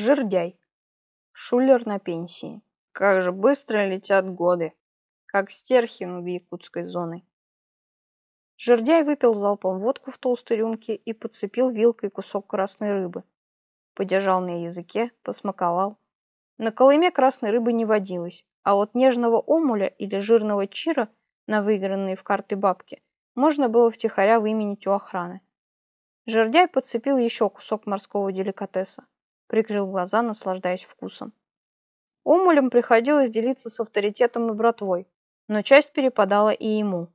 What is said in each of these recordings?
Жирдяй. Шулер на пенсии. Как же быстро летят годы. Как стерхи над якутской зоной. Жердяй выпил залпом водку в толстой рюмке и подцепил вилкой кусок красной рыбы. Подержал на языке, посмаковал. На Колыме красной рыбы не водилось, а вот нежного омуля или жирного чира на выигранные в карты бабки можно было втихаря выменить у охраны. Жердяй подцепил еще кусок морского деликатеса прикрыл глаза, наслаждаясь вкусом. Омулем приходилось делиться с авторитетом и братвой, но часть перепадала и ему.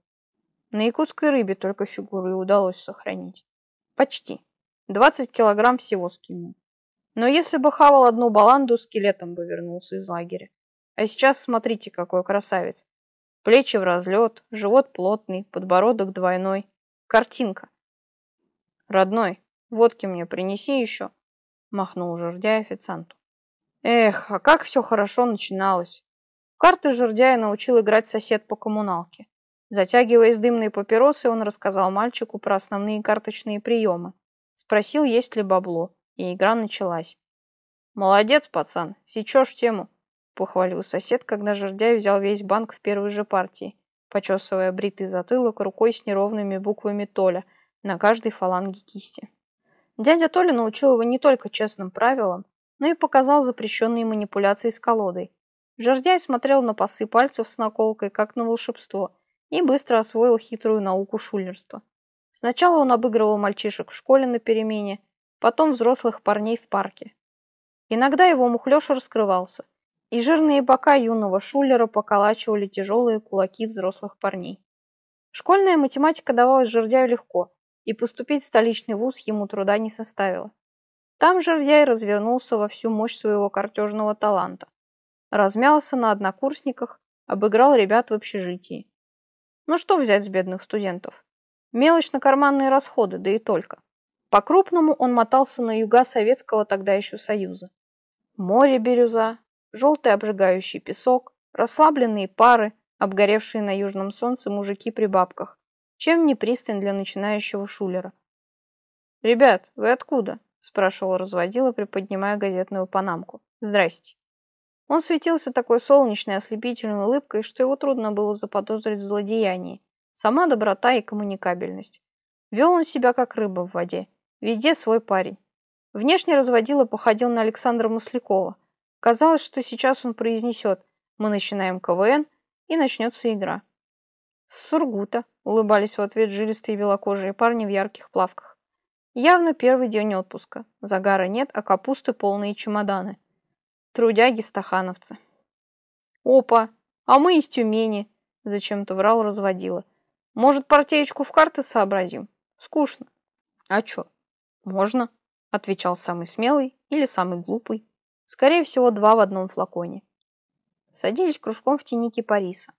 На якутской рыбе только фигуру и удалось сохранить. Почти. 20 килограмм всего скинул. Но если бы хавал одну баланду, скелетом бы вернулся из лагеря. А сейчас смотрите, какой красавец. Плечи в разлет, живот плотный, подбородок двойной. Картинка. Родной, водки мне принеси еще махнул жердяй официанту. Эх, а как все хорошо начиналось. В карты жердяя научил играть сосед по коммуналке. Затягиваясь дымные папиросы, он рассказал мальчику про основные карточные приемы. Спросил, есть ли бабло, и игра началась. «Молодец, пацан, сечешь тему», — похвалил сосед, когда жердяй взял весь банк в первой же партии, почесывая бритый затылок рукой с неровными буквами Толя на каждой фаланге кисти. Дядя Толя научил его не только честным правилам, но и показал запрещенные манипуляции с колодой. Жердяй смотрел на пасы пальцев с наколкой, как на волшебство, и быстро освоил хитрую науку шулерства. Сначала он обыгрывал мальчишек в школе на перемене, потом взрослых парней в парке. Иногда его мухлёж раскрывался, и жирные бока юного шулера поколачивали тяжелые кулаки взрослых парней. Школьная математика давалась жердяю легко, и поступить в столичный вуз ему труда не составило. Там Жердяй развернулся во всю мощь своего картежного таланта. Размялся на однокурсниках, обыграл ребят в общежитии. Ну что взять с бедных студентов? Мелочь на карманные расходы, да и только. По-крупному он мотался на юга Советского тогда еще Союза. Море бирюза, желтый обжигающий песок, расслабленные пары, обгоревшие на южном солнце мужики при бабках, чем не пристань для начинающего шулера? «Ребят, вы откуда?» – спрашивал разводила, приподнимая газетную панамку. «Здрасте». Он светился такой солнечной, ослепительной улыбкой, что его трудно было заподозрить в злодеянии. Сама доброта и коммуникабельность. Вел он себя как рыба в воде. Везде свой парень. Внешне разводила походил на Александра Маслякова. Казалось, что сейчас он произнесет «Мы начинаем КВН» и начнется игра. С Сургута, улыбались в ответ жилистые белокожие парни в ярких плавках. Явно первый день отпуска. Загара нет, а капусты полные чемоданы. Трудяги-стахановцы. Опа, а мы из Тюмени, зачем-то врал разводила. Может, партеечку в карты сообразим? Скучно. А чё? Можно, отвечал самый смелый или самый глупый. Скорее всего, два в одном флаконе. Садились кружком в тени кипариса.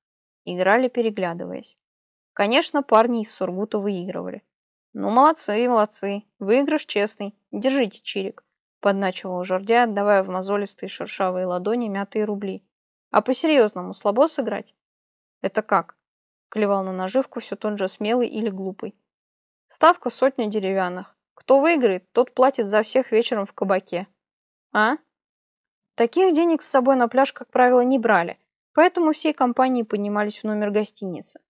Играли, переглядываясь. Конечно, парни из Сургута выигрывали. «Ну, молодцы, молодцы. Выигрыш честный. Держите, чирик», — подначивал жердя, отдавая в мозолистые шершавые ладони мятые рубли. «А по-серьезному слабо сыграть?» «Это как?» — клевал на наживку все тот же смелый или глупый. «Ставка сотня деревянных. Кто выиграет, тот платит за всех вечером в кабаке». «А?» Таких денег с собой на пляж, как правило, не брали, Поэтому всей компанией поднимались в номер гостиницы.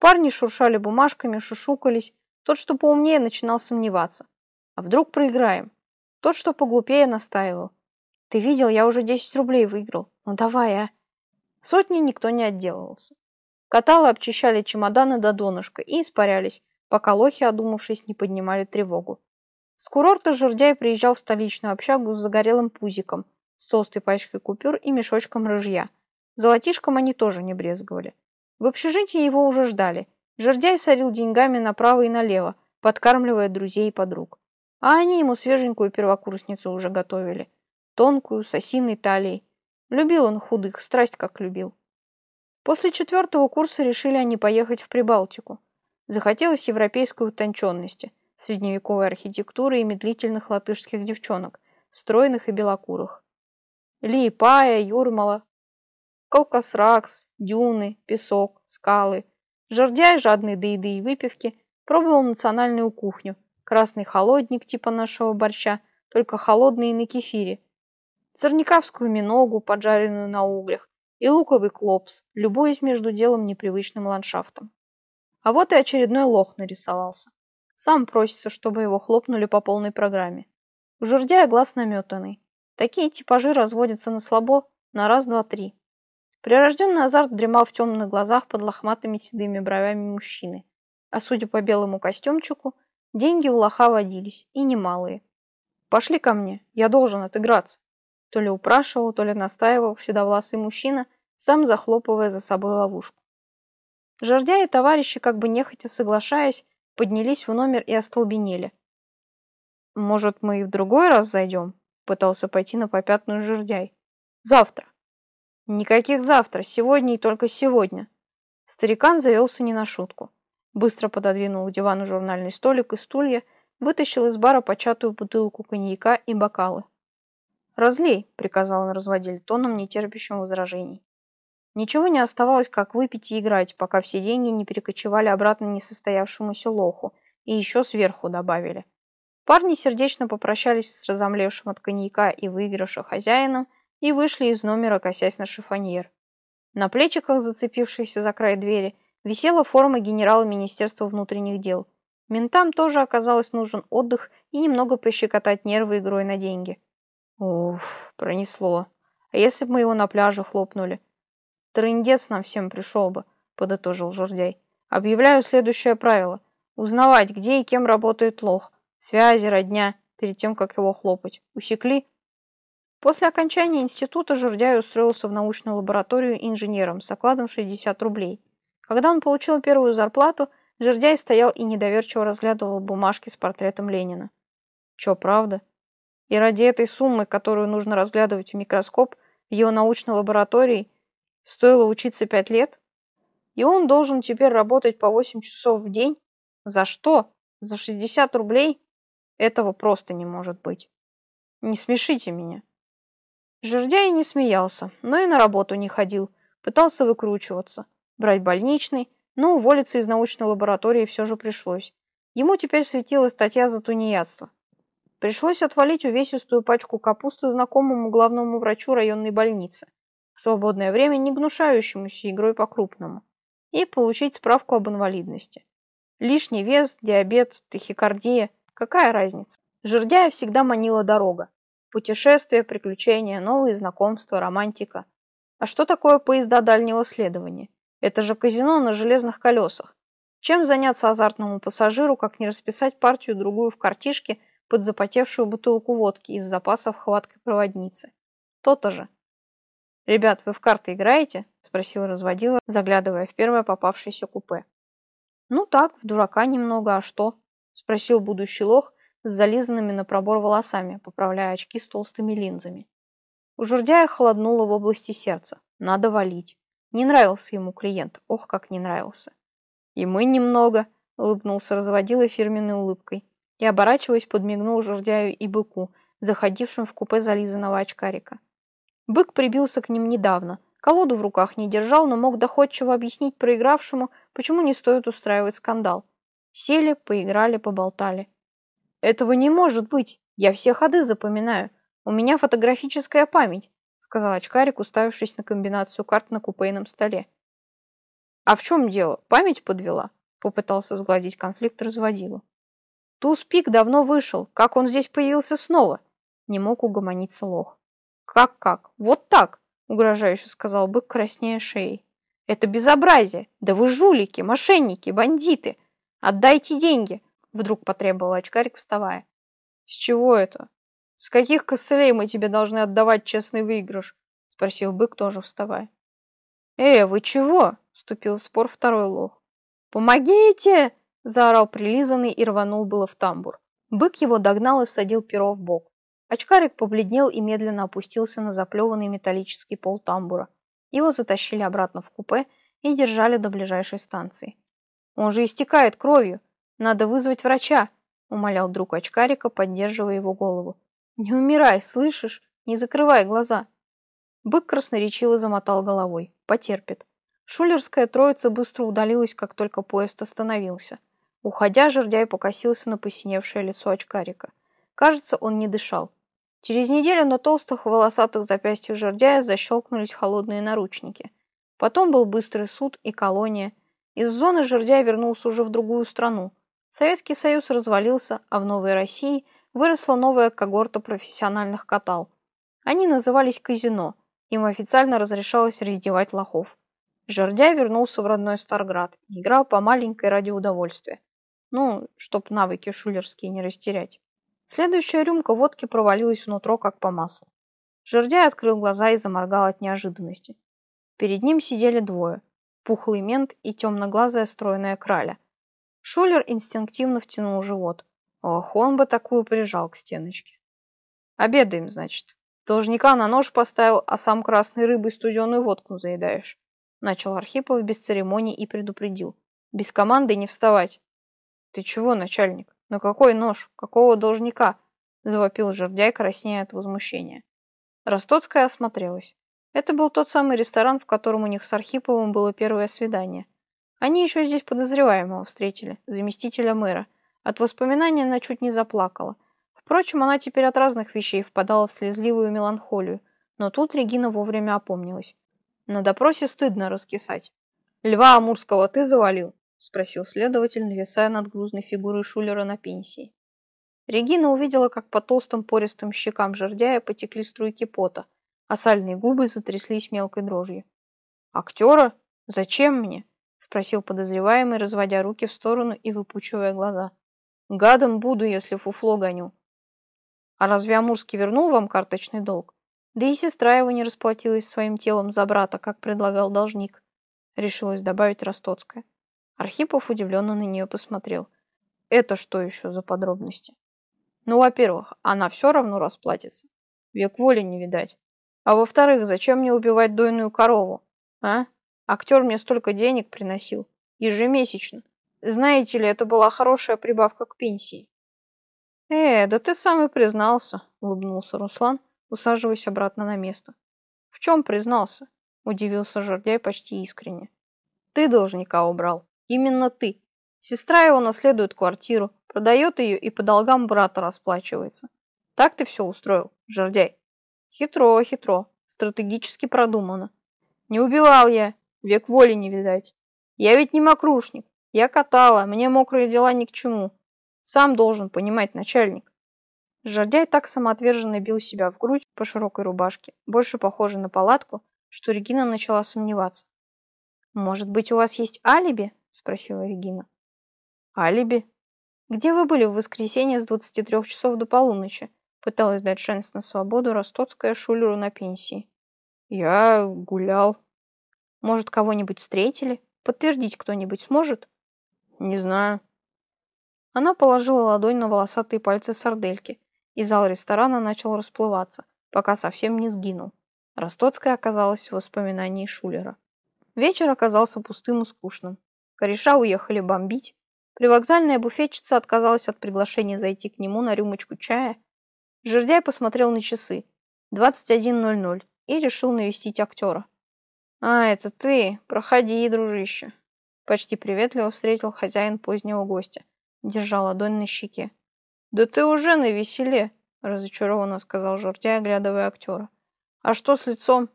Парни шуршали бумажками, шушукались. Тот, что поумнее, начинал сомневаться. А вдруг проиграем? Тот, что поглупее, настаивал. Ты видел, я уже 10 рублей выиграл. Ну давай, а. Сотни никто не отделывался. Каталы обчищали чемоданы до донышка и испарялись, пока лохи, одумавшись, не поднимали тревогу. С курорта Жердяй приезжал в столичную общагу с загорелым пузиком, с толстой пачкой купюр и мешочком рыжья – Золотишком они тоже не брезговали. В общежитии его уже ждали. Жердяй сорил деньгами направо и налево, подкармливая друзей и подруг. А они ему свеженькую первокурсницу уже готовили. Тонкую, с осиной талией. Любил он худых, страсть как любил. После четвертого курса решили они поехать в Прибалтику. Захотелось европейской утонченности, средневековой архитектуры и медлительных латышских девчонок, стройных и белокурых. Лиепая, Юрмала, Колкосракс, дюны, песок, скалы. Жердяй, жадный до еды и выпивки, пробовал национальную кухню. Красный холодник типа нашего борща, только холодный и на кефире. царникавскую миногу, поджаренную на углях, и луковый клопс, любуясь между делом непривычным ландшафтом. А вот и очередной лох нарисовался. Сам просится, чтобы его хлопнули по полной программе. У жердяя глаз наметанный. Такие типажи разводятся на слабо на раз, два, три. Прирожденный азарт дремал в темных глазах под лохматыми седыми бровями мужчины. А судя по белому костюмчику, деньги у лоха водились, и немалые. «Пошли ко мне, я должен отыграться». То ли упрашивал, то ли настаивал седовласый мужчина, сам захлопывая за собой ловушку. Жордя и товарищи, как бы нехотя соглашаясь, поднялись в номер и остолбенели. «Может, мы и в другой раз зайдем?» — пытался пойти на попятную жердяй. «Завтра». «Никаких завтра, сегодня и только сегодня». Старикан завелся не на шутку. Быстро пододвинул к дивану журнальный столик и стулья, вытащил из бара початую бутылку коньяка и бокалы. «Разлей», — приказал он разводитель тоном, не терпящим возражений. Ничего не оставалось, как выпить и играть, пока все деньги не перекочевали обратно несостоявшемуся лоху и еще сверху добавили. Парни сердечно попрощались с разомлевшим от коньяка и выигрыша хозяином и вышли из номера, косясь на шифоньер. На плечиках, зацепившихся за край двери, висела форма генерала Министерства внутренних дел. Ментам тоже оказалось нужен отдых и немного пощекотать нервы игрой на деньги. Уф, пронесло. А если бы мы его на пляже хлопнули? Трындец нам всем пришел бы, подытожил Журдяй. Объявляю следующее правило. Узнавать, где и кем работает лох. Связи, родня, перед тем, как его хлопать. Усекли? После окончания института Журдяй устроился в научную лабораторию инженером с окладом 60 рублей. Когда он получил первую зарплату, Журдяй стоял и недоверчиво разглядывал бумажки с портретом Ленина. Чё, правда? И ради этой суммы, которую нужно разглядывать в микроскоп, в его научной лаборатории стоило учиться пять лет? И он должен теперь работать по 8 часов в день? За что? За 60 рублей? Этого просто не может быть. Не смешите меня. Жердяй не смеялся, но и на работу не ходил, пытался выкручиваться, брать больничный, но уволиться из научной лаборатории все же пришлось. Ему теперь светила статья за тунеядство. Пришлось отвалить увесистую пачку капусты знакомому главному врачу районной больницы, в свободное время не гнушающемуся игрой по-крупному, и получить справку об инвалидности. Лишний вес, диабет, тахикардия – какая разница? Жердяя всегда манила дорога. Путешествия, приключения, новые знакомства, романтика. А что такое поезда дальнего следования? Это же казино на железных колесах. Чем заняться азартному пассажиру, как не расписать партию другую в картишке – под запотевшую бутылку водки из запасов хваткой проводницы. То-то же. «Ребят, вы в карты играете?» – спросил разводила, заглядывая в первое попавшееся купе. «Ну так, в дурака немного, а что?» – спросил будущий лох с зализанными на пробор волосами, поправляя очки с толстыми линзами. У Журдяя холоднуло в области сердца. Надо валить. Не нравился ему клиент. Ох, как не нравился. «И мы немного», — улыбнулся разводила фирменной улыбкой и, оборачиваясь, подмигнул жердяю и быку, заходившим в купе зализанного очкарика. Бык прибился к ним недавно, колоду в руках не держал, но мог доходчиво объяснить проигравшему, почему не стоит устраивать скандал. Сели, поиграли, поболтали. «Этого не может быть! Я все ходы запоминаю. У меня фотографическая память», сказал очкарик, уставившись на комбинацию карт на купейном столе. «А в чем дело? Память подвела?» Попытался сгладить конфликт разводила. Туз-пик давно вышел. Как он здесь появился снова? Не мог угомониться лох. Как-как? Вот так, угрожающе сказал бык, краснея шеей. Это безобразие. Да вы жулики, мошенники, бандиты. Отдайте деньги, вдруг потребовал очкарик, вставая. С чего это? С каких костылей мы тебе должны отдавать честный выигрыш? Спросил бык, тоже вставая. Э, вы чего? Вступил в спор второй лох. Помогите! Заорал прилизанный и рванул было в тамбур. Бык его догнал и всадил перо в бок. Очкарик побледнел и медленно опустился на заплеванный металлический пол тамбура. Его затащили обратно в купе и держали до ближайшей станции. «Он же истекает кровью! Надо вызвать врача!» — умолял друг очкарика, поддерживая его голову. «Не умирай, слышишь? Не закрывай глаза!» Бык красноречиво замотал головой. «Потерпит». Шулерская троица быстро удалилась, как только поезд остановился. Уходя, жердяй покосился на посиневшее лицо очкарика. Кажется, он не дышал. Через неделю на толстых волосатых запястьях жердяя защелкнулись холодные наручники. Потом был быстрый суд и колония. Из зоны жердяй вернулся уже в другую страну. Советский Союз развалился, а в Новой России выросла новая когорта профессиональных катал. Они назывались казино. Им официально разрешалось раздевать лохов. Жердяй вернулся в родной Старград играл по маленькой ради удовольствия. Ну, чтоб навыки шулерские не растерять. Следующая рюмка водки провалилась внутрь, как по маслу. Жердяй открыл глаза и заморгал от неожиданности. Перед ним сидели двое. Пухлый мент и темноглазая стройная краля. Шулер инстинктивно втянул живот. Ох, он бы такую прижал к стеночке. Обедаем, значит. Должника на нож поставил, а сам красной рыбой студеную водку заедаешь. Начал Архипов без церемоний и предупредил. Без команды не вставать. «Ты чего, начальник? На какой нож? Какого должника?» Завопил жердяй, краснея от возмущения. Ростоцкая осмотрелась. Это был тот самый ресторан, в котором у них с Архиповым было первое свидание. Они еще здесь подозреваемого встретили, заместителя мэра. От воспоминаний она чуть не заплакала. Впрочем, она теперь от разных вещей впадала в слезливую меланхолию, но тут Регина вовремя опомнилась. На допросе стыдно раскисать. «Льва Амурского ты завалил?» спросил следователь, нависая над грузной фигурой Шулера на пенсии. Регина увидела, как по толстым пористым щекам жердяя потекли струйки пота, а сальные губы затряслись мелкой дрожью. «Актера? Зачем мне?» — спросил подозреваемый, разводя руки в сторону и выпучивая глаза. «Гадом буду, если фуфло гоню». «А разве Амурский вернул вам карточный долг? Да и сестра его не расплатилась своим телом за брата, как предлагал должник», — решилась добавить Ростоцкая. Архипов удивленно на нее посмотрел. Это что еще за подробности? Ну, во-первых, она все равно расплатится. Век воли не видать. А во-вторых, зачем мне убивать дойную корову? А? Актер мне столько денег приносил. Ежемесячно. Знаете ли, это была хорошая прибавка к пенсии. Э, да ты сам и признался, улыбнулся Руслан, усаживаясь обратно на место. В чем признался? Удивился Жердяй почти искренне. Ты должника убрал. Именно ты. Сестра его наследует квартиру, продает ее и по долгам брата расплачивается. Так ты все устроил, жердяй. Хитро, хитро. Стратегически продумано. Не убивал я. Век воли не видать. Я ведь не мокрушник. Я катала, мне мокрые дела ни к чему. Сам должен понимать начальник. Жердяй так самоотверженно бил себя в грудь по широкой рубашке, больше похожей на палатку, что Регина начала сомневаться. «Может быть, у вас есть алиби?» спросила Регина. Алиби? Где вы были в воскресенье с 23 часов до полуночи? Пыталась дать шанс на свободу Ростоцкая Шулеру на пенсии. Я гулял. Может, кого-нибудь встретили? Подтвердить кто-нибудь сможет? Не знаю. Она положила ладонь на волосатые пальцы сардельки, и зал ресторана начал расплываться, пока совсем не сгинул. Ростоцкая оказалась в воспоминании Шулера. Вечер оказался пустым и скучным. Кореша уехали бомбить. Привокзальная буфетчица отказалась от приглашения зайти к нему на рюмочку чая. Жердяй посмотрел на часы. 21.00 и решил навестить актера. «А, это ты? Проходи, дружище!» Почти приветливо встретил хозяин позднего гостя, держа ладонь на щеке. «Да ты уже на веселе!» — разочарованно сказал Жердяй, оглядывая актера. «А что с лицом?»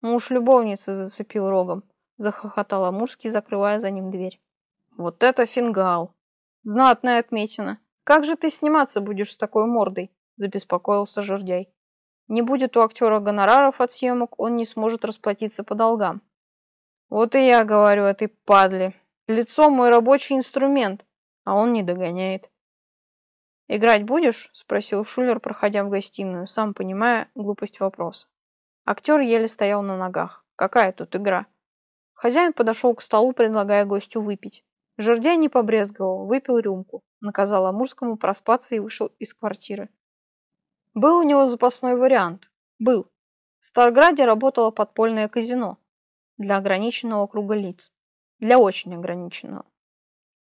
Муж любовницы зацепил рогом захохотал Амурский, закрывая за ним дверь. Вот это фингал! Знатная отметина. Как же ты сниматься будешь с такой мордой? Забеспокоился Жердяй. Не будет у актера гонораров от съемок, он не сможет расплатиться по долгам. Вот и я говорю этой падле. Лицо мой рабочий инструмент, а он не догоняет. «Играть будешь?» – спросил Шулер, проходя в гостиную, сам понимая глупость вопроса. Актер еле стоял на ногах. «Какая тут игра?» Хозяин подошел к столу, предлагая гостю выпить. Жердяй не побрезговал, выпил рюмку, наказал Амурскому проспаться и вышел из квартиры. Был у него запасной вариант. Был. В Старграде работало подпольное казино для ограниченного круга лиц. Для очень ограниченного.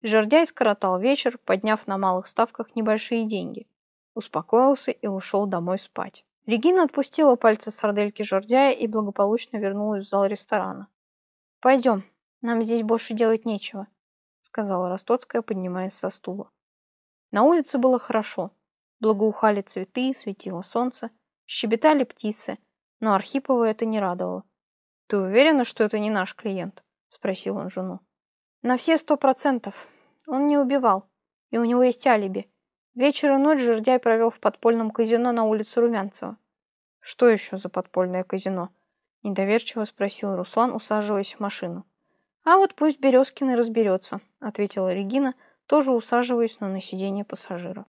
Жердяй скоротал вечер, подняв на малых ставках небольшие деньги. Успокоился и ушел домой спать. Регина отпустила пальцы сардельки жердяя и благополучно вернулась в зал ресторана. «Пойдем, нам здесь больше делать нечего», — сказала Ростоцкая, поднимаясь со стула. На улице было хорошо. Благоухали цветы, светило солнце, щебетали птицы, но Архипова это не радовало. «Ты уверена, что это не наш клиент?» – спросил он жену. «На все сто процентов. Он не убивал, и у него есть алиби. Вечер и ночь жердяй провел в подпольном казино на улице Румянцева. «Что еще за подпольное казино?» – недоверчиво спросил Руслан, усаживаясь в машину. «А вот пусть Березкин и разберется», – ответила Регина, тоже усаживаясь, но на сиденье пассажира.